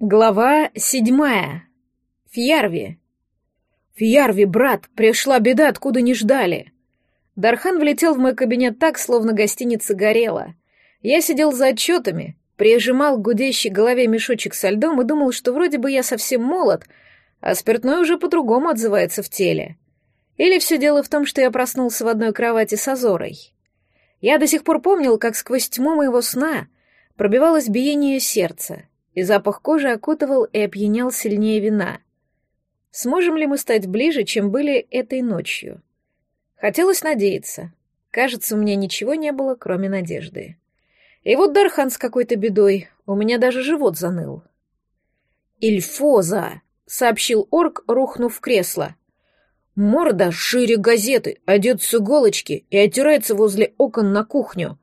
Глава седьмая. Фьярви. Фьярви, брат, пришла беда, откуда не ждали. Дархан влетел в мой кабинет так, словно гостиница горела. Я сидел за отчетами, прижимал к гудящей голове мешочек со льдом и думал, что вроде бы я совсем молод, а спиртное уже по-другому отзывается в теле. Или все дело в том, что я проснулся в одной кровати с Азорой. Я до сих пор помнил, как сквозь тьму моего сна пробивалось биение сердца, и запах кожи окутывал и опьянял сильнее вина. Сможем ли мы стать ближе, чем были этой ночью? Хотелось надеяться. Кажется, у меня ничего не было, кроме надежды. И вот Дархан с какой-то бедой, у меня даже живот заныл. «Ильфоза!» — сообщил орк, рухнув в кресло. Морда шире газеты, одет с иголочки и оттирается возле окон на кухню.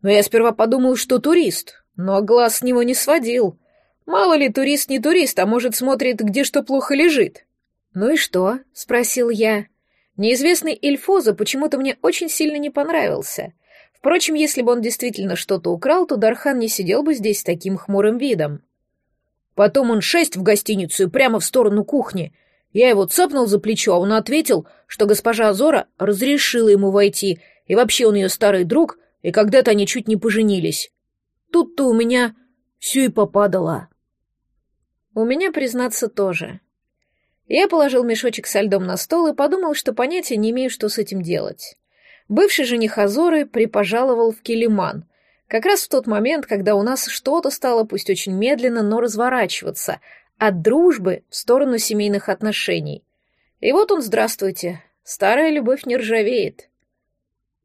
Но я сперва подумал, что турист, но глаз с него не сводил. Мало ли, турист не турист, а может, смотрит, где что плохо лежит. «Ну и что?» — спросил я. Неизвестный Эльфоза почему-то мне очень сильно не понравился. Впрочем, если бы он действительно что-то украл, то Дархан не сидел бы здесь с таким хмурым видом. Потом он шесть в гостиницу и прямо в сторону кухни. Я его цапнул за плечо, а он ответил, что госпожа Азора разрешила ему войти, и вообще он ее старый друг, и когда-то они чуть не поженились. Тут-то у меня все и попадало. У меня, признаться, тоже. Я положил мешочек со льдом на стол и подумал, что понятия не имею, что с этим делать. Бывший жених Азоры припожаловал в Келиман, как раз в тот момент, когда у нас что-то стало, пусть очень медленно, но разворачиваться, от дружбы в сторону семейных отношений. И вот он, здравствуйте, старая любовь не ржавеет.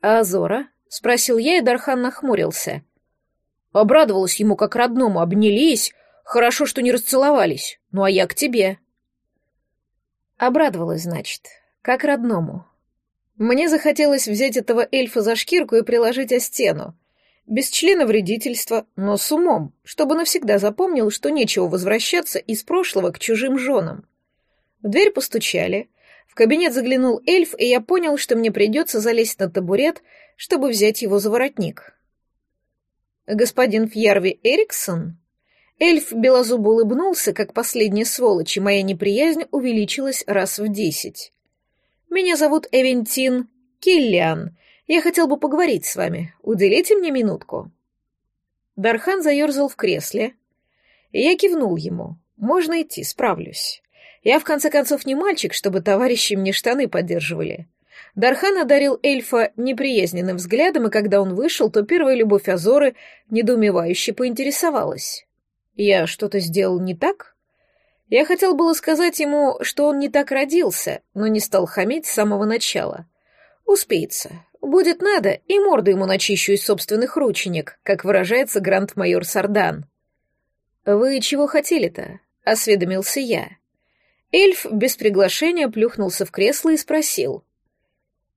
«А Азора?» — спросил я, и Дархан нахмурился. Обрадовалась ему как родному, обнялись, Хорошо, что не расцеловались. Ну а я к тебе. Обрадовалась, значит, как родному. Мне захотелось взять этого эльфа за шкирку и приложить о стену. Без члена вредительства, но с умом, чтобы навсегда запомнил, что нечего возвращаться из прошлого к чужим женам. В дверь постучали. В кабинет заглянул эльф, и я понял, что мне придется залезть на табурет, чтобы взять его за воротник. «Господин Фьярви Эриксон?» Эльф белозубо улыбнулся, как последняя сволочь, и моя неприязнь увеличилась раз в десять. «Меня зовут Эвентин Киллиан. Я хотел бы поговорить с вами. Уделите мне минутку». Дархан заерзал в кресле, я кивнул ему. «Можно идти, справлюсь. Я, в конце концов, не мальчик, чтобы товарищи мне штаны поддерживали». Дархан одарил эльфа неприязненным взглядом, и когда он вышел, то первая любовь Азоры недоумевающе поинтересовалась. Я что-то сделал не так? Я хотел было сказать ему, что он не так родился, но не стал хамить с самого начала. Успеется. Будет надо, и морду ему начищу из собственных рученек, как выражается гранд-майор Сардан. «Вы чего хотели-то?» — осведомился я. Эльф без приглашения плюхнулся в кресло и спросил.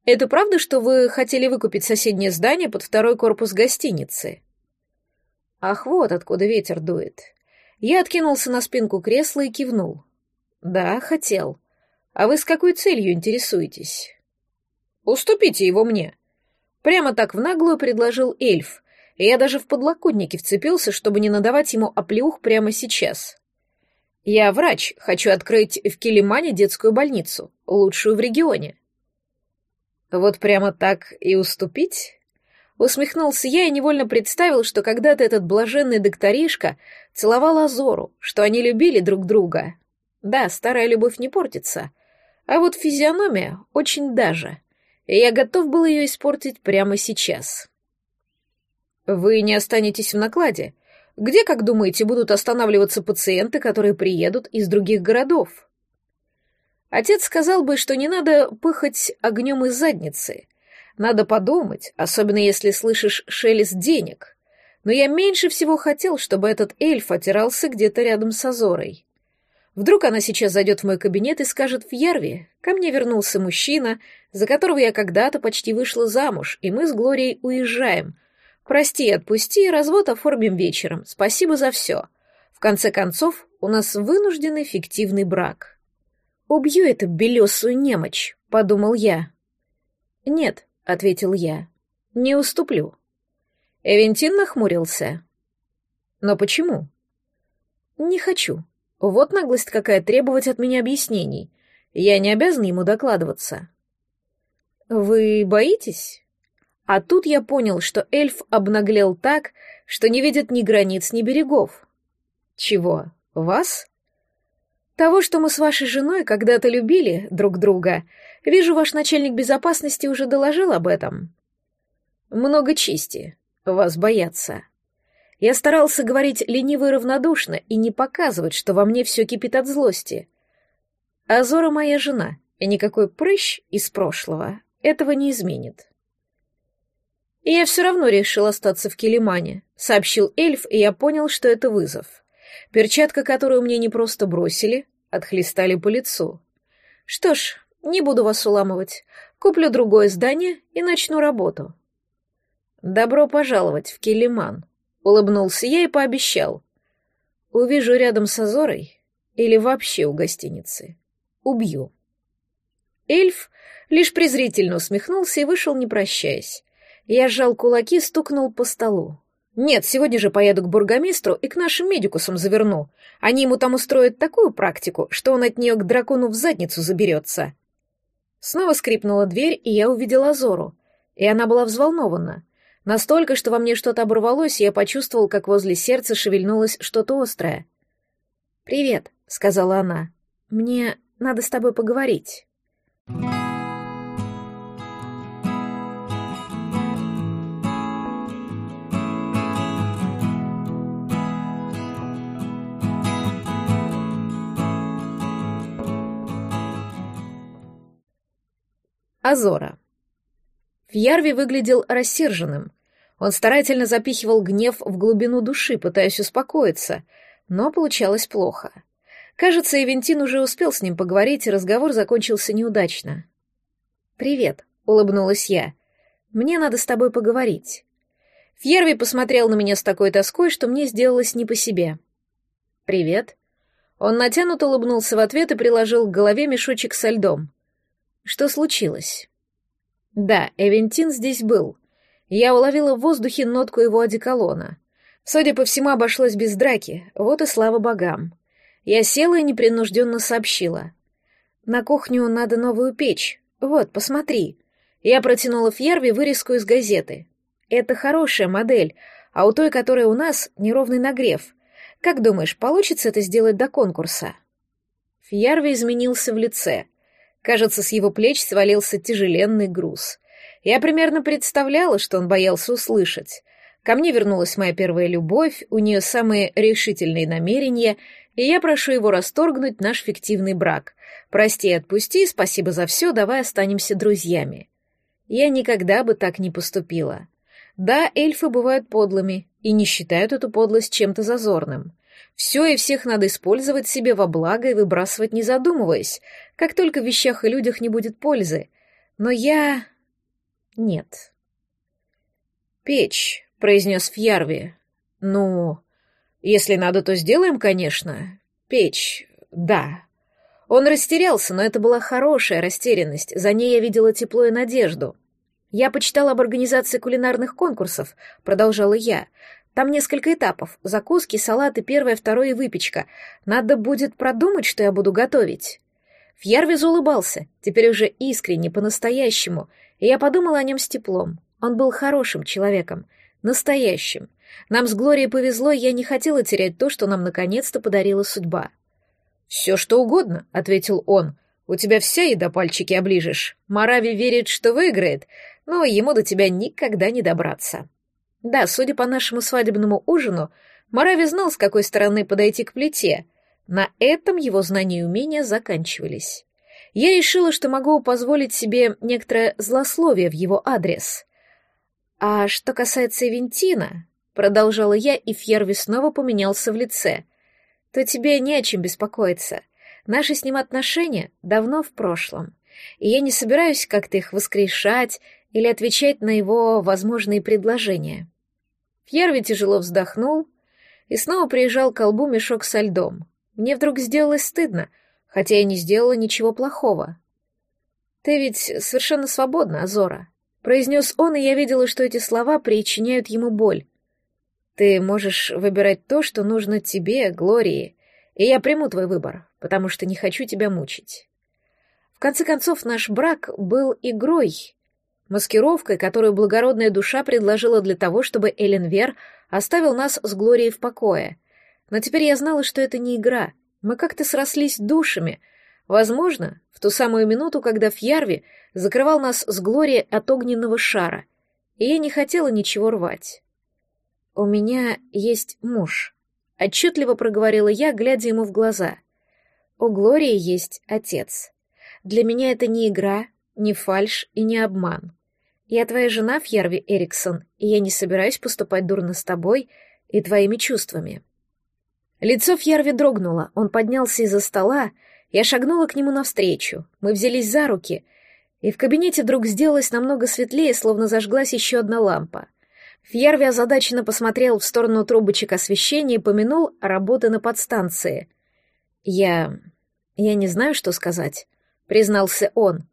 «Это правда, что вы хотели выкупить соседнее здание под второй корпус гостиницы?» Ах, вот откуда ветер дует. Я откинулся на спинку кресла и кивнул. Да, хотел. А вы с какой целью интересуетесь? Уступите его мне. Прямо так в наглую предложил эльф, и я даже в подлокотнике вцепился, чтобы не надавать ему оплеух прямо сейчас. Я врач, хочу открыть в Килимане детскую больницу, лучшую в регионе. Вот прямо так и уступить? Усмехнулся я и невольно представил, что когда-то этот блаженный докторишка целовал Азору, что они любили друг друга. Да, старая любовь не портится, а вот физиономия очень даже, и я готов был ее испортить прямо сейчас. Вы не останетесь в накладе. Где, как думаете, будут останавливаться пациенты, которые приедут из других городов? Отец сказал бы, что не надо пыхать огнем из задницы, надо подумать, особенно если слышишь шелест денег. Но я меньше всего хотел, чтобы этот эльф отирался где-то рядом с Азорой. Вдруг она сейчас зайдет в мой кабинет и скажет в Ярве, ко мне вернулся мужчина, за которого я когда-то почти вышла замуж, и мы с Глорией уезжаем. Прости, отпусти, развод оформим вечером. Спасибо за все. В конце концов, у нас вынужденный фиктивный брак. Убью эту белесую немочь, подумал я. Нет, — ответил я. «Не уступлю». Эвентин нахмурился. «Но почему?» Не хочу. Вот наглость какая требовать от меня объяснений. Я не обязан ему докладываться. Вы боитесь? А тут я понял, что эльф обнаглел так, что не видит ни границ, ни берегов. Чего? Вас? Того, что мы с вашей женой когда-то любили друг друга. Вижу, ваш начальник безопасности уже доложил об этом. Много чести. Вас боятся. Я старался говорить лениво и равнодушно и не показывать, что во мне все кипит от злости. Азора моя жена, и никакой прыщ из прошлого этого не изменит. И я все равно решил остаться в Келимане, сообщил эльф, и я понял, что это вызов. Перчатка, которую мне не просто бросили, отхлестали по лицу. Что ж, не буду вас уламывать. Куплю другое здание и начну работу. Добро пожаловать в Келиман, улыбнулся я и пообещал. Увижу рядом с Азорой или вообще у гостиницы. Убью. Эльф лишь презрительно усмехнулся и вышел, не прощаясь. Я сжал кулаки, стукнул по столу. «Нет, сегодня же поеду к бургомистру и к нашим медикусам заверну. Они ему там устроят такую практику, что он от нее к дракону в задницу заберется». Снова скрипнула дверь, и я увидела Азору. И она была взволнована. Настолько, что во мне что-то оборвалось, и я почувствовал, как возле сердца шевельнулось что-то острое. «Привет», — сказала она. «Мне надо с тобой поговорить». Азора. Фьярви выглядел рассерженным. Он старательно запихивал гнев в глубину души, пытаясь успокоиться, но получалось плохо. Кажется, Эвентин уже успел с ним поговорить, и разговор закончился неудачно. «Привет», — улыбнулась я. «Мне надо с тобой поговорить». Фьерви посмотрел на меня с такой тоской, что мне сделалось не по себе. «Привет». Он натянуто улыбнулся в ответ и приложил к голове мешочек со льдом. Что случилось? Да, Эвентин здесь был. Я уловила в воздухе нотку его одеколона. Судя по всему, обошлось без драки, вот и слава богам. Я села и непринужденно сообщила. На кухню надо новую печь. Вот, посмотри. Я протянула Фьерви вырезку из газеты. Это хорошая модель, а у той, которая у нас, неровный нагрев. Как думаешь, получится это сделать до конкурса? Фьерви изменился в лице. Кажется, с его плеч свалился тяжеленный груз. Я примерно представляла, что он боялся услышать. Ко мне вернулась моя первая любовь, у нее самые решительные намерения, и я прошу его расторгнуть наш фиктивный брак. Прости и отпусти, спасибо за все, давай останемся друзьями. Я никогда бы так не поступила. Да, эльфы бывают подлыми и не считают эту подлость чем-то зазорным. Все и всех надо использовать себе во благо и выбрасывать не задумываясь, как только в вещах и людях не будет пользы. Но я... нет. «Печь», — произнес Фьярви. «Ну, если надо, то сделаем, конечно. Печь, да». Он растерялся, но это была хорошая растерянность, за ней я видела тепло и надежду. «Я почитала об организации кулинарных конкурсов», — продолжала я. Там несколько этапов. Закуски, салаты, первое, второе и выпечка. Надо будет продумать, что я буду готовить. Фьярвиз улыбался, теперь уже искренне, по-настоящему, и я подумала о нем с теплом. Он был хорошим человеком, настоящим. Нам с Глорией повезло, и я не хотела терять то, что нам наконец-то подарила судьба. «Все, что угодно», — ответил он. «У тебя вся еда пальчики оближешь. Марави верит, что выиграет, но ему до тебя никогда не добраться». Да, судя по нашему свадебному ужину, Марави знал, с какой стороны подойти к плите. На этом его знания и умения заканчивались. Я решила, что могу позволить себе некоторое злословие в его адрес. А что касается Вентина, продолжала я, и Фьерви снова поменялся в лице, то тебе не о чем беспокоиться. Наши с ним отношения давно в прошлом, и я не собираюсь как-то их воскрешать или отвечать на его возможные предложения. Фьерви тяжело вздохнул и снова приезжал к колбу мешок со льдом. Мне вдруг сделалось стыдно, хотя я не сделала ничего плохого. «Ты ведь совершенно свободна, Азора», — произнес он, и я видела, что эти слова причиняют ему боль. Ты можешь выбирать то, что нужно тебе, Глории, и я приму твой выбор, потому что не хочу тебя мучить. В конце концов, наш брак был игрой, маскировкой, которую благородная душа предложила для того, чтобы Эленвер оставил нас с Глорией в покое. Но теперь я знала, что это не игра. Мы как-то срослись душами. Возможно, в ту самую минуту, когда Фьярви закрывал нас с Глорией от огненного шара, и я не хотела ничего рвать. «У меня есть муж», — отчетливо проговорила я, глядя ему в глаза. «У Глории есть отец. Для меня это не игра, не фальшь и не обман. Я твоя жена, Фьерви Эриксон, и я не собираюсь поступать дурно с тобой и твоими чувствами». Лицо Фьерви дрогнуло, он поднялся из-за стола, я шагнула к нему навстречу, мы взялись за руки, и в кабинете вдруг сделалось намного светлее, словно зажглась еще одна лампа. Фьерви озадаченно посмотрел в сторону трубочек освещения и помянул работы на подстанции. «Я... я не знаю, что сказать», — признался он.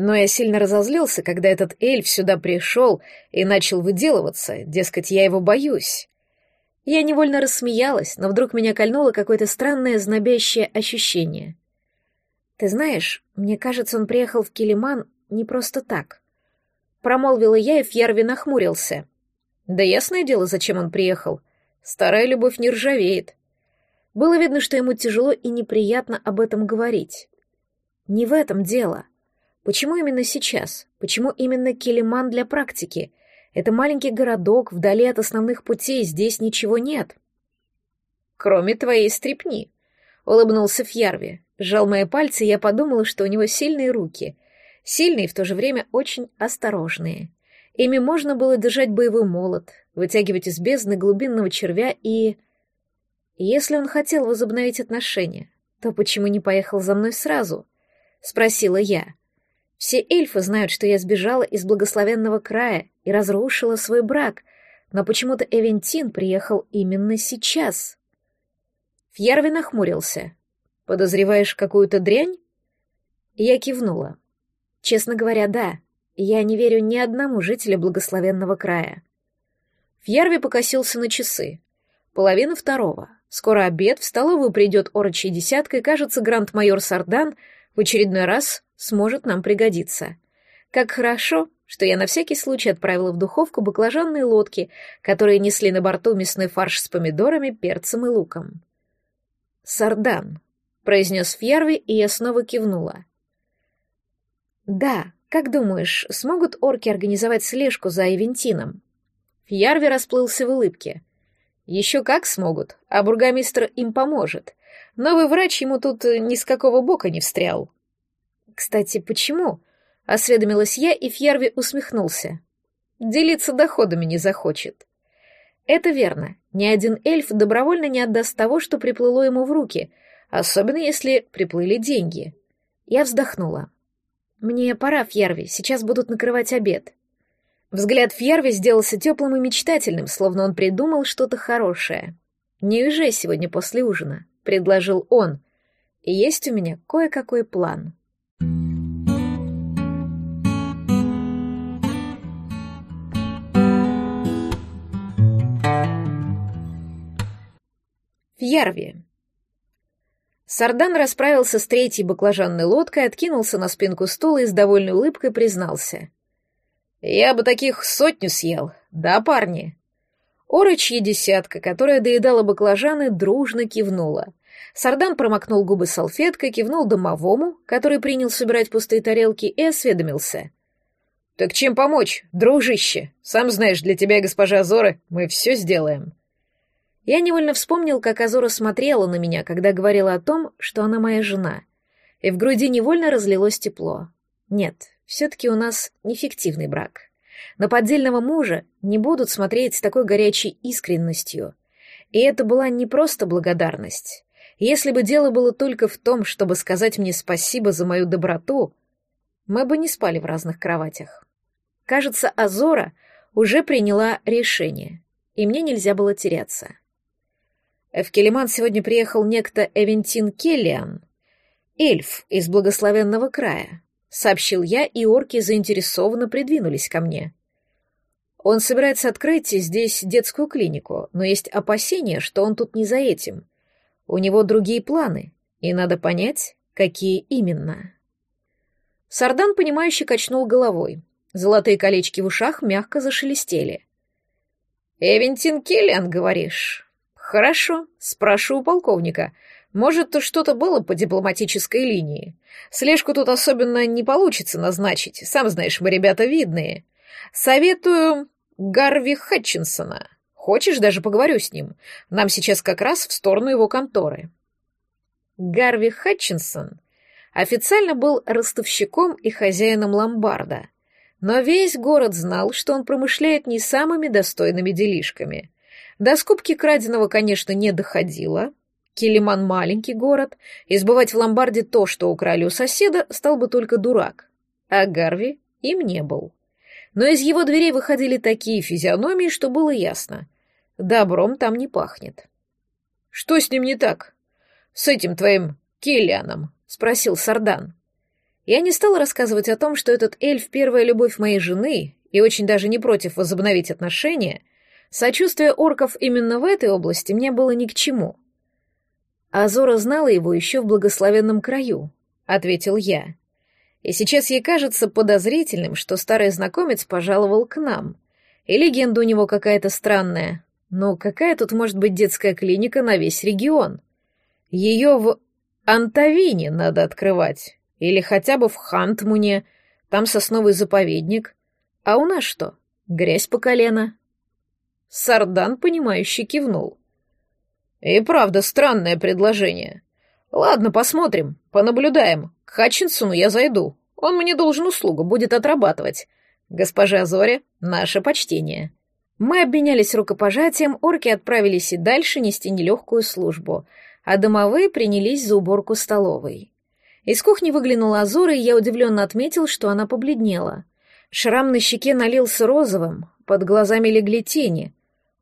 Но я сильно разозлился, когда этот эльф сюда пришел и начал выделываться, дескать, я его боюсь. Я невольно рассмеялась, но вдруг меня кольнуло какое-то странное знобящее ощущение. «Ты знаешь, мне кажется, он приехал в Килиман не просто так». Промолвила я, и Фьярви нахмурился. «Да ясное дело, зачем он приехал. Старая любовь не ржавеет». Было видно, что ему тяжело и неприятно об этом говорить. «Не в этом дело», Почему именно сейчас? Почему именно Келиман для практики? Это маленький городок, вдали от основных путей, здесь ничего нет. Кроме твоей стрепни, улыбнулся Фьярви. Сжал мои пальцы, и я подумала, что у него сильные руки. Сильные и в то же время очень осторожные. Ими можно было держать боевой молот, вытягивать из бездны глубинного червя и... Если он хотел возобновить отношения, то почему не поехал за мной сразу? Спросила я. Все эльфы знают, что я сбежала из благословенного края и разрушила свой брак, но почему-то Эвентин приехал именно сейчас. Фьярви нахмурился. «Подозреваешь какую-то дрянь?» Я кивнула. «Честно говоря, да. Я не верю ни одному жителю благословенного края». Фьярви покосился на часы. Половина второго. Скоро обед, в столовую придет орочья десятка, и, кажется, гранд-майор Сардан в очередной раз сможет нам пригодиться. Как хорошо, что я на всякий случай отправила в духовку баклажанные лодки, которые несли на борту мясной фарш с помидорами, перцем и луком. «Сардан», — произнес Фьярви, и я снова кивнула. «Да, как думаешь, смогут орки организовать слежку за Эвентином?» Фьярви расплылся в улыбке. «Еще как смогут, а бургомистр им поможет. Новый врач ему тут ни с какого бока не встрял». «Кстати, почему?» — осведомилась я, и Фьярви усмехнулся. «Делиться доходами не захочет». «Это верно. Ни один эльф добровольно не отдаст того, что приплыло ему в руки, особенно если приплыли деньги». Я вздохнула. «Мне пора, Фьярви, сейчас будут накрывать обед». Взгляд Фьярви сделался теплым и мечтательным, словно он придумал что-то хорошее. «Не уезжай сегодня после ужина», — предложил он. «И есть у меня кое-какой план». Фьярви. Сардан расправился с третьей баклажанной лодкой, откинулся на спинку стула и с довольной улыбкой признался. «Я бы таких сотню съел, да, парни?» Орочья десятка, которая доедала баклажаны, дружно кивнула. Сардан промокнул губы салфеткой, кивнул домовому, который принял собирать пустые тарелки, и осведомился. «Так чем помочь, дружище? Сам знаешь, для тебя, госпожа Зора, мы все сделаем». Я невольно вспомнил, как Азора смотрела на меня, когда говорила о том, что она моя жена. И в груди невольно разлилось тепло. Нет, все-таки у нас нефиктивный брак. На поддельного мужа не будут смотреть с такой горячей искренностью. И это была не просто благодарность. Если бы дело было только в том, чтобы сказать мне спасибо за мою доброту, мы бы не спали в разных кроватях. Кажется, Азора уже приняла решение, и мне нельзя было теряться. В Келиман сегодня приехал некто Эвентин Келлиан, эльф из благословенного края, сообщил я, и орки заинтересованно придвинулись ко мне. Он собирается открыть здесь детскую клинику, но есть опасения, что он тут не за этим. У него другие планы, и надо понять, какие именно. Сардан, понимающе качнул головой. Золотые колечки в ушах мягко зашелестели. «Эвентин Келлиан, говоришь?» «Хорошо, спрошу у полковника. Может, то что-то было по дипломатической линии. Слежку тут особенно не получится назначить, сам знаешь, мы ребята видные. Советую Гарви Хатчинсона. Хочешь, даже поговорю с ним. Нам сейчас как раз в сторону его конторы». Гарви Хатчинсон официально был ростовщиком и хозяином ломбарда — но весь город знал, что он промышляет не самыми достойными делишками. До скупки краденого, конечно, не доходило. Килиман — маленький город, и сбывать в ломбарде то, что украли у соседа, стал бы только дурак. А Гарви им не был. Но из его дверей выходили такие физиономии, что было ясно. Добром там не пахнет. «Что с ним не так? С этим твоим Киллианом?» — спросил Сардан. Я не стала рассказывать о том, что этот эльф — первая любовь моей жены и очень даже не против возобновить отношения. Сочувствие орков именно в этой области мне было ни к чему. Азора знала его еще в благословенном краю, — ответил я. И сейчас ей кажется подозрительным, что старый знакомец пожаловал к нам. И легенда у него какая-то странная. Но какая тут может быть детская клиника на весь регион? Ее в Антавине надо открывать. Или хотя бы в Хантмуне, там сосновый заповедник. А у нас что? Грязь по колено. Сардан, понимающе кивнул. И правда, странное предложение. Ладно, посмотрим, понаблюдаем. К Хатчинсону я зайду. Он мне должен услугу, будет отрабатывать. Госпожа Зоря, наше почтение. Мы обменялись рукопожатием, орки отправились и дальше нести нелегкую службу, а домовые принялись за уборку столовой. Из кухни выглянула Азора, и я удивленно отметил, что она побледнела. Шрам на щеке налился розовым, под глазами легли тени.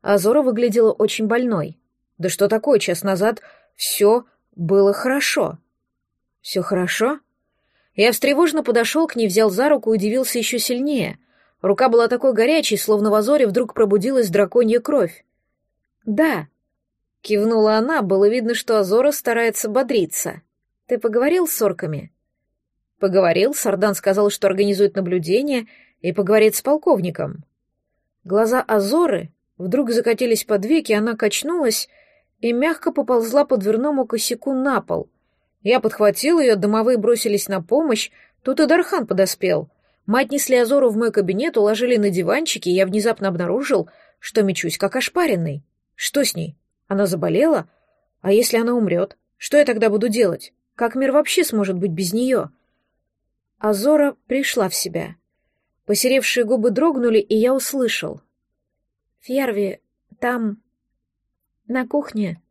Азора выглядела очень больной. Да что такое, час назад все было хорошо. Все хорошо? Я встревоженно подошел к ней, взял за руку и удивился еще сильнее. Рука была такой горячей, словно в Азоре вдруг пробудилась драконья кровь. «Да», — кивнула она, было видно, что Азора старается бодриться. Ты поговорил с орками? Поговорил, Сардан сказал, что организует наблюдение и поговорит с полковником. Глаза Азоры вдруг закатились под веки, она качнулась и мягко поползла по дверному косяку на пол. Я подхватил ее, домовые бросились на помощь, тут и Дархан подоспел. Мы отнесли Азору в мой кабинет, уложили на диванчике, и я внезапно обнаружил, что мечусь как ошпаренный. Что с ней? Она заболела? А если она умрет? Что я тогда буду делать? Как мир вообще сможет быть без нее? Азора пришла в себя. Посеревшие губы дрогнули, и я услышал. «Фьярви, там... на кухне...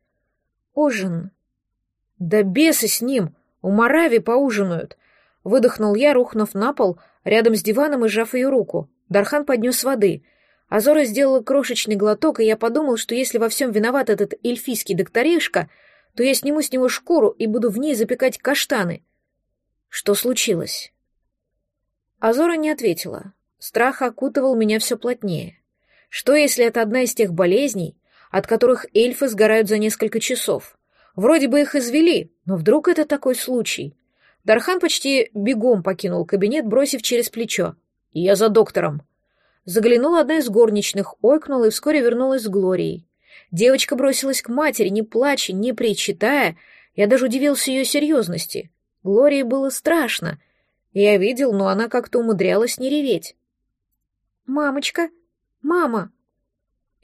ужин...» «Да бесы с ним! У Марави поужинают!» Выдохнул я, рухнув на пол, рядом с диваном и сжав ее руку. Дархан поднес воды. Азора сделала крошечный глоток, и я подумал, что если во всем виноват этот эльфийский докторишка, то я сниму с него шкуру и буду в ней запекать каштаны. Что случилось? Азора не ответила. Страх окутывал меня все плотнее. Что, если это одна из тех болезней, от которых эльфы сгорают за несколько часов? Вроде бы их извели, но вдруг это такой случай? Дархан почти бегом покинул кабинет, бросив через плечо. «Я за доктором». Заглянула одна из горничных, ойкнула и вскоре вернулась с Глорией. Девочка бросилась к матери, не плача, не причитая. Я даже удивился ее серьезности. Глории было страшно. Я видел, но она как-то умудрялась не реветь. «Мамочка! Мама!»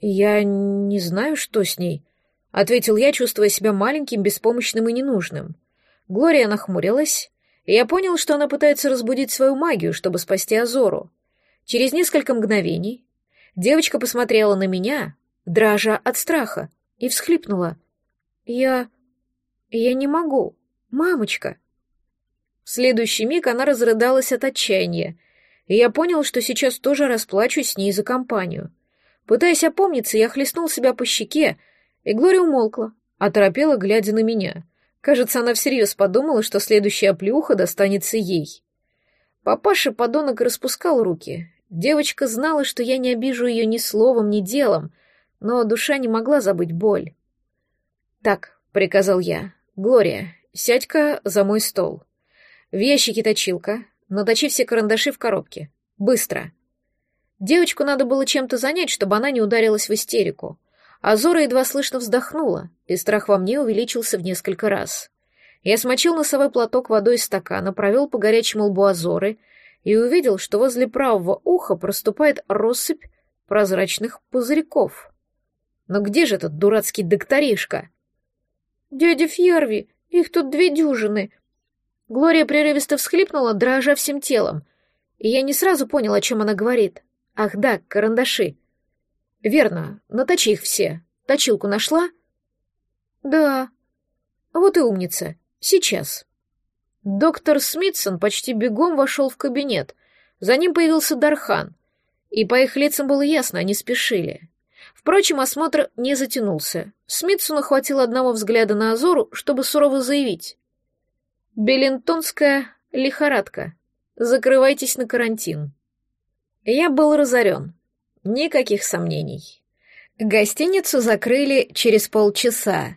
«Я не знаю, что с ней», — ответил я, чувствуя себя маленьким, беспомощным и ненужным. Глория нахмурилась, и я понял, что она пытается разбудить свою магию, чтобы спасти Азору. Через несколько мгновений девочка посмотрела на меня, дрожа от страха, и всхлипнула. «Я... я не могу. Мамочка!» В следующий миг она разрыдалась от отчаяния, и я понял, что сейчас тоже расплачусь с ней за компанию. Пытаясь опомниться, я хлестнул себя по щеке, и Глория умолкла, оторопела, глядя на меня. Кажется, она всерьез подумала, что следующая плюха достанется ей. Папаша-подонок распускал руки, Девочка знала, что я не обижу ее ни словом, ни делом, но душа не могла забыть боль. «Так», — приказал я, — «Глория, сядь-ка за мой стол. В ящике точилка, наточи все карандаши в коробке. Быстро». Девочку надо было чем-то занять, чтобы она не ударилась в истерику. А Зора едва слышно вздохнула, и страх во мне увеличился в несколько раз. Я смочил носовой платок водой из стакана, провел по горячему лбу Азоры и увидел, что возле правого уха проступает россыпь прозрачных пузырьков. Но где же этот дурацкий докторишка? «Дядя Фьерви, их тут две дюжины!» Глория прерывисто всхлипнула, дрожа всем телом, и я не сразу понял, о чем она говорит. «Ах да, карандаши!» «Верно, наточи их все. Точилку нашла?» «Да». «Вот и умница. Сейчас». Доктор Смитсон почти бегом вошел в кабинет. За ним появился Дархан. И по их лицам было ясно, они спешили. Впрочем, осмотр не затянулся. Смитсону хватило одного взгляда на Азору, чтобы сурово заявить. «Беллинтонская лихорадка. Закрывайтесь на карантин». Я был разорен. Никаких сомнений. Гостиницу закрыли через полчаса.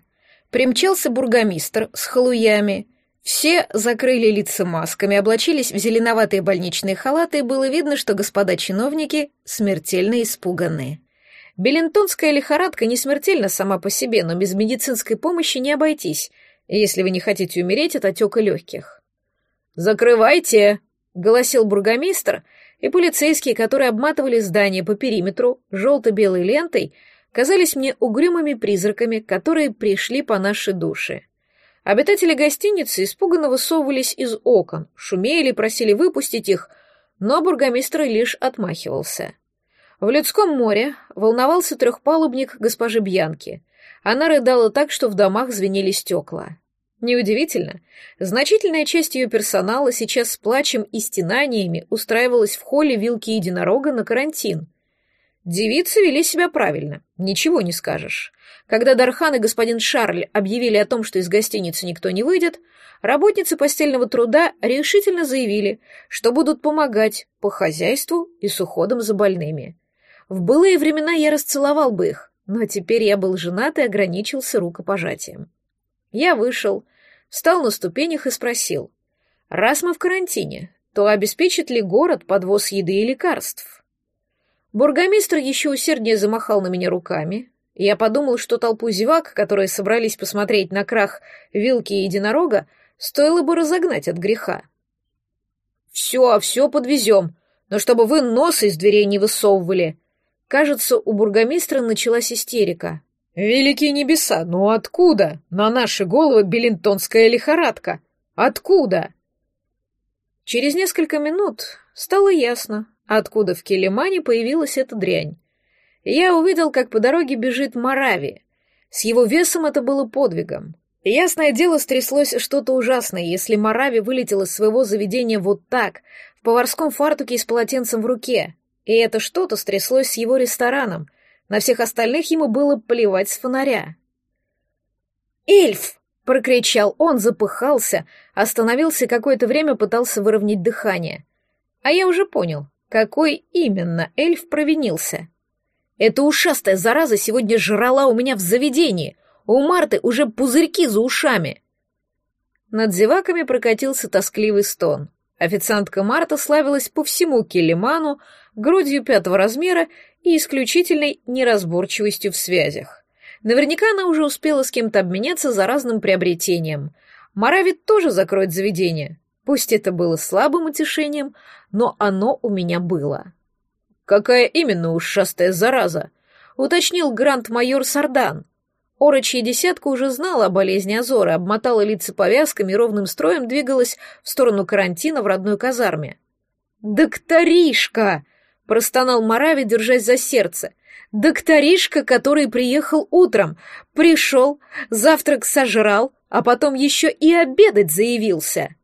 Примчался бургомистр с халуями. Все закрыли лица масками, облачились в зеленоватые больничные халаты, и было видно, что господа чиновники смертельно испуганы. Белентонская лихорадка не смертельна сама по себе, но без медицинской помощи не обойтись, если вы не хотите умереть от отека легких. «Закрывайте!» — голосил бургомистр, и полицейские, которые обматывали здание по периметру желто-белой лентой, казались мне угрюмыми призраками, которые пришли по нашей душе. Обитатели гостиницы испуганно высовывались из окон, шумели, просили выпустить их, но бургомистр лишь отмахивался. В людском море волновался трехпалубник госпожи Бьянки. Она рыдала так, что в домах звенели стекла. Неудивительно, значительная часть ее персонала сейчас с плачем и стенаниями устраивалась в холле вилки единорога на карантин. Девицы вели себя правильно, ничего не скажешь. Когда Дархан и господин Шарль объявили о том, что из гостиницы никто не выйдет, работницы постельного труда решительно заявили, что будут помогать по хозяйству и с уходом за больными. В былые времена я расцеловал бы их, но теперь я был женат и ограничился рукопожатием. Я вышел, встал на ступенях и спросил, раз мы в карантине, то обеспечит ли город подвоз еды и лекарств? Бургомистр еще усерднее замахал на меня руками. Я подумал, что толпу зевак, которые собрались посмотреть на крах вилки и единорога, стоило бы разогнать от греха. «Все, все подвезем, но чтобы вы нос из дверей не высовывали!» Кажется, у бургомистра началась истерика. «Великие небеса, ну откуда на наши головы белинтонская лихорадка? Откуда?» Через несколько минут стало ясно, откуда в Келемане появилась эта дрянь. Я увидел, как по дороге бежит Марави. С его весом это было подвигом. Ясное дело, стряслось что-то ужасное, если Марави вылетел из своего заведения вот так, в поварском фартуке и с полотенцем в руке. И это что-то стряслось с его рестораном, на всех остальных ему было плевать с фонаря. «Эльф!» — прокричал он, запыхался, остановился какое-то время пытался выровнять дыхание. А я уже понял, какой именно эльф провинился. Эта ушастая зараза сегодня жрала у меня в заведении. У Марты уже пузырьки за ушами. Над зеваками прокатился тоскливый стон. Официантка Марта славилась по всему Келеману грудью пятого размера и исключительной неразборчивостью в связях. Наверняка она уже успела с кем-то обменяться за разным приобретением. Мара ведь тоже закроет заведение. Пусть это было слабым утешением, но оно у меня было. «Какая именно ушастая зараза?» — уточнил грант-майор Сардан. Орочья десятка уже знала о болезни Азора, обмотала лица повязками и ровным строем двигалась в сторону карантина в родной казарме. «Докторишка!» Простонал Марави, держась за сердце. Докторишка, который приехал утром, пришел, завтрак сожрал, а потом еще и обедать заявился.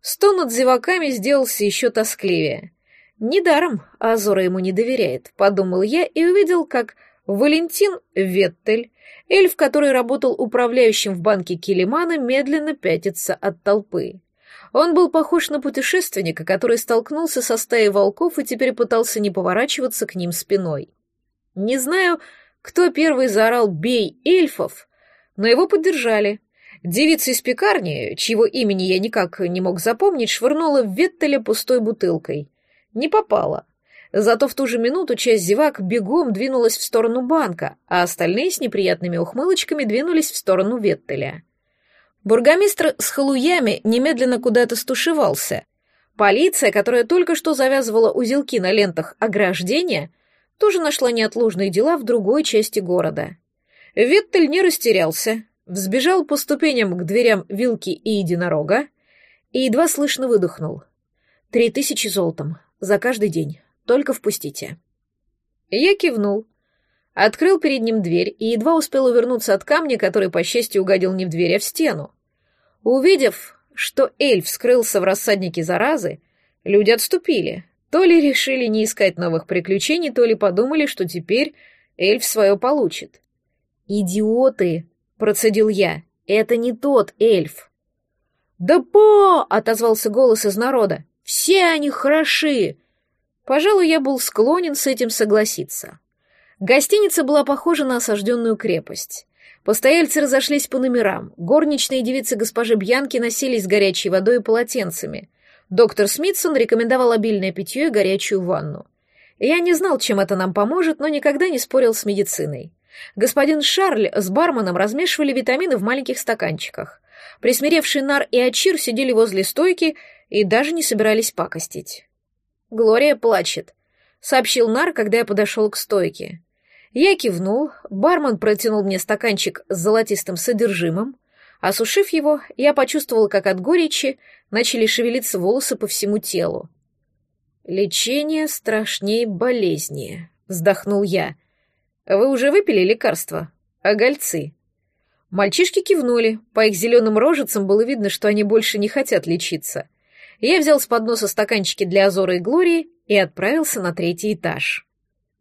Стон над зеваками сделался еще тоскливее. Недаром Азора ему не доверяет, подумал я и увидел, как Валентин Веттель, эльф, который работал управляющим в банке Килимана, медленно пятится от толпы. Он был похож на путешественника, который столкнулся со стаей волков и теперь пытался не поворачиваться к ним спиной. Не знаю, кто первый заорал «бей эльфов», но его поддержали. Девица из пекарни, чьего имени я никак не мог запомнить, швырнула в Веттеля пустой бутылкой. Не попала. Зато в ту же минуту часть зевак бегом двинулась в сторону банка, а остальные с неприятными ухмылочками двинулись в сторону Веттеля. Бургомистр с халуями немедленно куда-то стушевался. Полиция, которая только что завязывала узелки на лентах ограждения, тоже нашла неотложные дела в другой части города. Веттель не растерялся, взбежал по ступеням к дверям вилки и единорога и едва слышно выдохнул. «Три тысячи золотом. За каждый день. Только впустите». Я кивнул. Открыл перед ним дверь и едва успел увернуться от камня, который, по счастью, угодил не в дверь, а в стену. Увидев, что эльф скрылся в рассаднике заразы, люди отступили. То ли решили не искать новых приключений, то ли подумали, что теперь эльф свое получит. «Идиоты!» — процедил я. «Это не тот эльф!» «Да по!» — отозвался голос из народа. «Все они хороши!» Пожалуй, я был склонен с этим согласиться. Гостиница была похожа на осажденную крепость. Постояльцы разошлись по номерам. Горничные девицы госпожи Бьянки носились с горячей водой и полотенцами. Доктор Смитсон рекомендовал обильное питье и горячую ванну. Я не знал, чем это нам поможет, но никогда не спорил с медициной. Господин Шарль с барменом размешивали витамины в маленьких стаканчиках. Присмиревший Нар и Ачир сидели возле стойки и даже не собирались пакостить. «Глория плачет», — сообщил Нар, когда я подошел к стойке. Я кивнул, бармен протянул мне стаканчик с золотистым содержимым. Осушив его, я почувствовал, как от горечи начали шевелиться волосы по всему телу. «Лечение страшнее болезни», — вздохнул я. «Вы уже выпили лекарство? Огольцы?» Мальчишки кивнули, по их зеленым рожицам было видно, что они больше не хотят лечиться. Я взял с подноса стаканчики для Азора и Глории и отправился на третий этаж.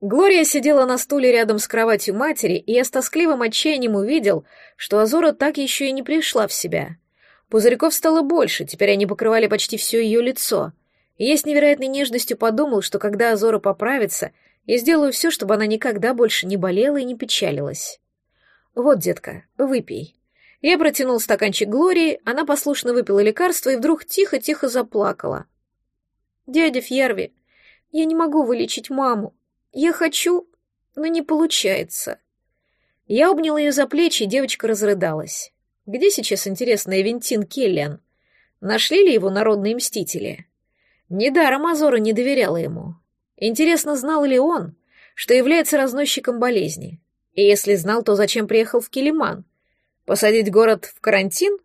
Глория сидела на стуле рядом с кроватью матери, и я с тоскливым отчаянием увидел, что Азора так еще и не пришла в себя. Пузырьков стало больше, теперь они покрывали почти все ее лицо. И я с невероятной нежностью подумал, что когда Азора поправится, я сделаю все, чтобы она никогда больше не болела и не печалилась. «Вот, детка, выпей». Я протянул стаканчик Глории, она послушно выпила лекарство и вдруг тихо-тихо заплакала. «Дядя Фьерви, я не могу вылечить маму. Я хочу, но не получается. Я обнял ее за плечи, и девочка разрыдалась. Где сейчас, интересно, Эвентин Келлиан? Нашли ли его народные мстители? Недаром Азора не доверяла ему. Интересно, знал ли он, что является разносчиком болезни? И если знал, то зачем приехал в Килиман? Посадить город в карантин?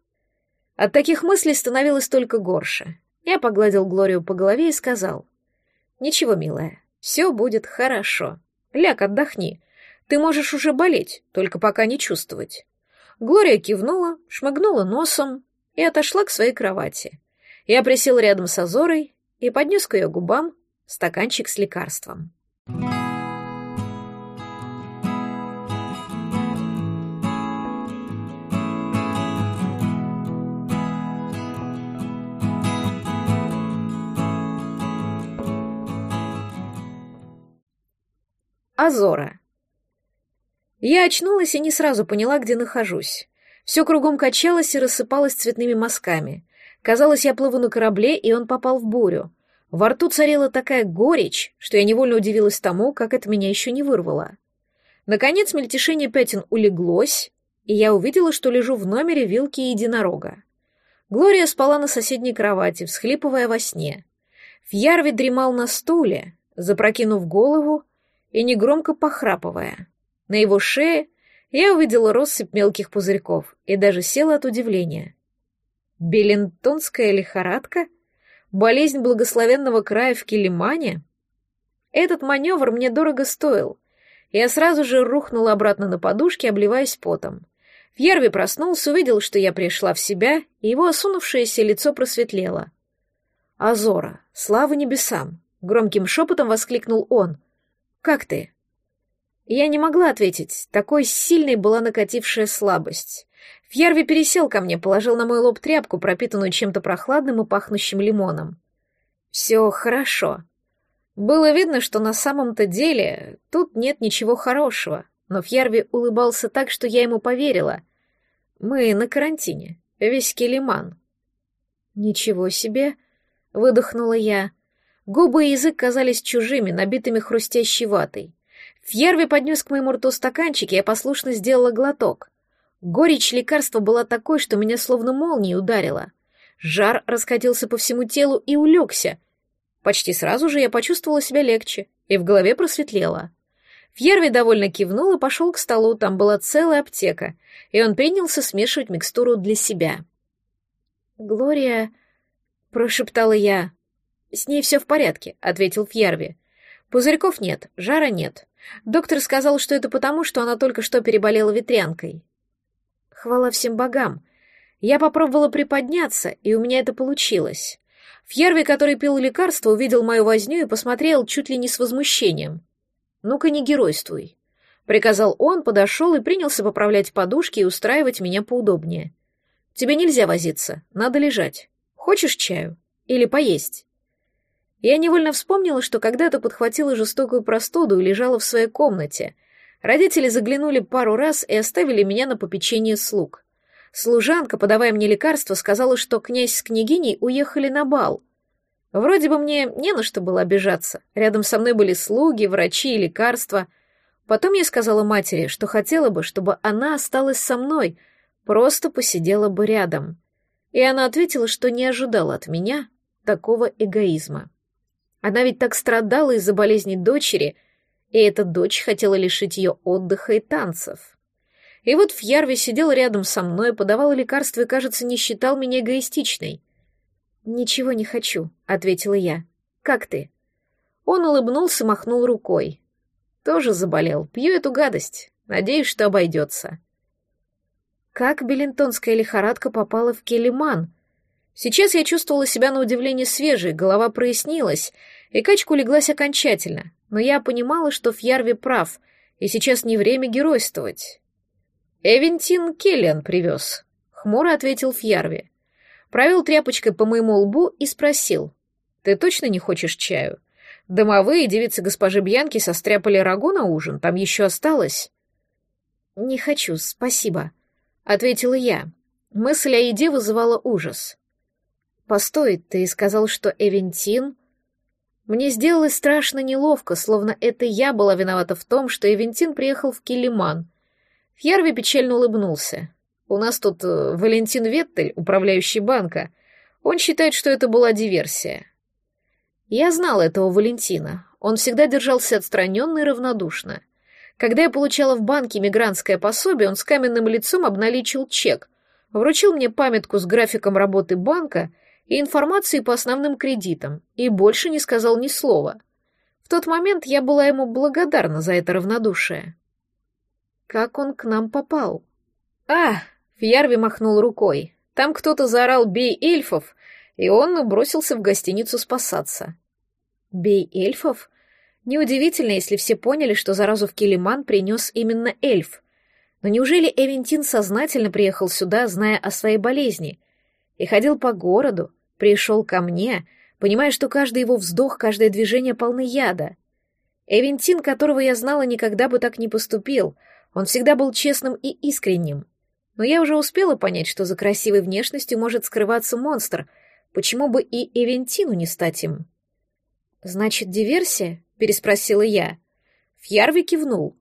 От таких мыслей становилось только горше. Я погладил Глорию по голове и сказал. «Ничего, милая, все будет хорошо. Ляг, отдохни. Ты можешь уже болеть, только пока не чувствовать. Глория кивнула, шмыгнула носом и отошла к своей кровати. Я присел рядом с Азорой и поднес к ее губам стаканчик с лекарством. Азора. Я очнулась и не сразу поняла, где нахожусь. Все кругом качалось и рассыпалось цветными мазками. Казалось, я плыву на корабле, и он попал в бурю. Во рту царила такая горечь, что я невольно удивилась тому, как это меня еще не вырвало. Наконец мельтешение пятен улеглось, и я увидела, что лежу в номере вилки и единорога. Глория спала на соседней кровати, всхлипывая во сне. Фьярви дремал на стуле, запрокинув голову и негромко похрапывая. На его шее я увидела россыпь мелких пузырьков и даже села от удивления. Белентонская лихорадка? Болезнь благословенного края в Килимане? Этот маневр мне дорого стоил. Я сразу же рухнула обратно на подушке, обливаясь потом. Фьерви проснулся, увидел, что я пришла в себя, и его осунувшееся лицо просветлело. «Азора, слава небесам!» — громким шепотом воскликнул он. «Как ты?» Я не могла ответить, такой сильной была накатившая слабость. Фьярви пересел ко мне, положил на мой лоб тряпку, пропитанную чем-то прохладным и пахнущим лимоном. Все хорошо. Было видно, что на самом-то деле тут нет ничего хорошего, но Фьярви улыбался так, что я ему поверила. Мы на карантине, весь Келиман. Ничего себе, выдохнула я. Губы и язык казались чужими, набитыми хрустящей ватой. Фьерви поднес к моему рту стаканчик, и я послушно сделала глоток. Горечь лекарства была такой, что меня словно молнией ударило. Жар раскатился по всему телу и улегся. Почти сразу же я почувствовала себя легче, и в голове просветлело. Фьерви довольно кивнул и пошел к столу, там была целая аптека, и он принялся смешивать микстуру для себя. «Глория...» — прошептала я. «С ней все в порядке», — ответил Фьерви. «Пузырьков нет, жара нет. Доктор сказал, что это потому, что она только что переболела ветрянкой. Хвала всем богам. Я попробовала приподняться, и у меня это получилось. Фьерви, который пил лекарство, увидел мою возню и посмотрел чуть ли не с возмущением. «Ну-ка не геройствуй», — приказал он, подошел и принялся поправлять подушки и устраивать меня поудобнее. «Тебе нельзя возиться, надо лежать. Хочешь чаю? Или поесть?» Я невольно вспомнила, что когда-то подхватила жестокую простуду и лежала в своей комнате — Родители заглянули пару раз и оставили меня на попечение слуг. Служанка, подавая мне лекарство, сказала, что князь с княгиней уехали на бал. Вроде бы мне не на что было обижаться. Рядом со мной были слуги, врачи и лекарства. Потом я сказала матери, что хотела бы, чтобы она осталась со мной, просто посидела бы рядом. И она ответила, что не ожидала от меня такого эгоизма. Она ведь так страдала из-за болезни дочери — и эта дочь хотела лишить ее отдыха и танцев. И вот Фьярви сидел рядом со мной, подавал лекарства и, кажется, не считал меня эгоистичной. «Ничего не хочу», — ответила я. «Как ты?» Он улыбнулся, махнул рукой. «Тоже заболел. Пью эту гадость. Надеюсь, что обойдется». Как белентонская лихорадка попала в Келиман? Сейчас я чувствовала себя на удивление свежей, голова прояснилась, и качка улеглась окончательно но я понимала, что Фьярви прав, и сейчас не время геройствовать. «Эвентин Келлиан привез», — хмуро ответил Фьярви. Провел тряпочкой по моему лбу и спросил. «Ты точно не хочешь чаю? Домовые девицы госпожи Бьянки состряпали рагу на ужин, там еще осталось». «Не хочу, спасибо», — ответила я. Мысль о еде вызывала ужас. «Постой, ты сказал, что Эвентин...» Мне сделалось страшно неловко, словно это я была виновата в том, что Эвентин приехал в Килиман. Фьерви печально улыбнулся. «У нас тут э, Валентин Веттель, управляющий банка. Он считает, что это была диверсия». Я знала этого Валентина. Он всегда держался отстраненно и равнодушно. Когда я получала в банке мигрантское пособие, он с каменным лицом обналичил чек, вручил мне памятку с графиком работы банка — и информации по основным кредитам, и больше не сказал ни слова. В тот момент я была ему благодарна за это равнодушие. Как он к нам попал? А, Фьярви махнул рукой. Там кто-то заорал «Бей эльфов!» и он бросился в гостиницу спасаться. «Бей эльфов?» Неудивительно, если все поняли, что заразу в Килиман принес именно эльф. Но неужели Эвентин сознательно приехал сюда, зная о своей болезни, и ходил по городу, пришел ко мне, понимая, что каждый его вздох, каждое движение полны яда. Эвентин, которого я знала, никогда бы так не поступил, он всегда был честным и искренним. Но я уже успела понять, что за красивой внешностью может скрываться монстр, почему бы и Эвентину не стать им? «Значит, диверсия?» — переспросила я. Фьярви кивнул.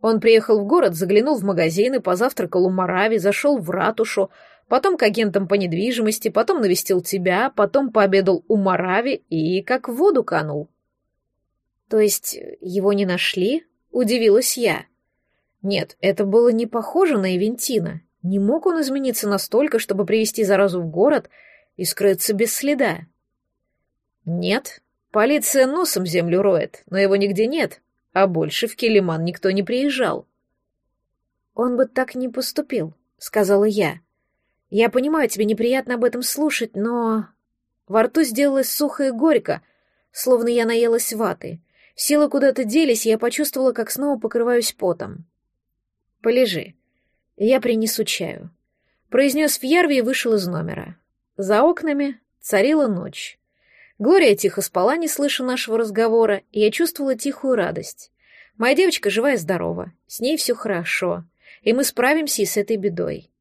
Он приехал в город, заглянул в магазины, позавтракал у Марави, зашел в ратушу, потом к агентам по недвижимости, потом навестил тебя, потом пообедал у Марави и как в воду канул. То есть его не нашли? Удивилась я. Нет, это было не похоже на Эвентина. Не мог он измениться настолько, чтобы привести заразу в город и скрыться без следа. Нет, полиция носом землю роет, но его нигде нет, а больше в Келиман никто не приезжал. Он бы так не поступил, сказала я. Я понимаю, тебе неприятно об этом слушать, но... Во рту сделалось сухо и горько, словно я наелась ваты. Силы куда-то делись, и я почувствовала, как снова покрываюсь потом. Полежи. Я принесу чаю. Произнес Фьярви и вышел из номера. За окнами царила ночь. Глория тихо спала, не слыша нашего разговора, и я чувствовала тихую радость. Моя девочка жива и здорова, с ней все хорошо, и мы справимся и с этой бедой.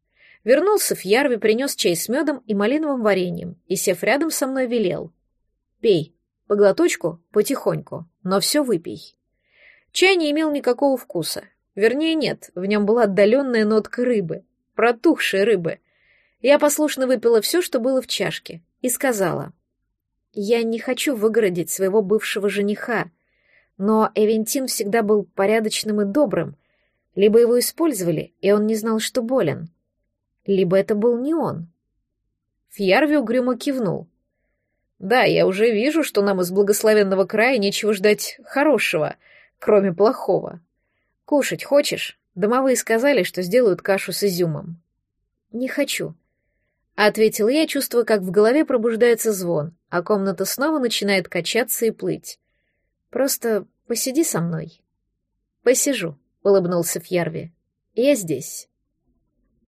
Вернулся в Ярви, принес чай с медом и малиновым вареньем, и, сев рядом со мной, велел. «Пей, по глоточку, потихоньку, но все выпей». Чай не имел никакого вкуса. Вернее, нет, в нем была отдаленная нотка рыбы, протухшей рыбы. Я послушно выпила все, что было в чашке, и сказала. «Я не хочу выгородить своего бывшего жениха, но Эвентин всегда был порядочным и добрым. Либо его использовали, и он не знал, что болен, либо это был не он. Фьярви угрюмо кивнул. «Да, я уже вижу, что нам из благословенного края нечего ждать хорошего, кроме плохого. Кушать хочешь? Домовые сказали, что сделают кашу с изюмом». «Не хочу», — ответил я, чувствуя, как в голове пробуждается звон, а комната снова начинает качаться и плыть. «Просто посиди со мной». «Посижу», — улыбнулся Фьярви. «Я здесь».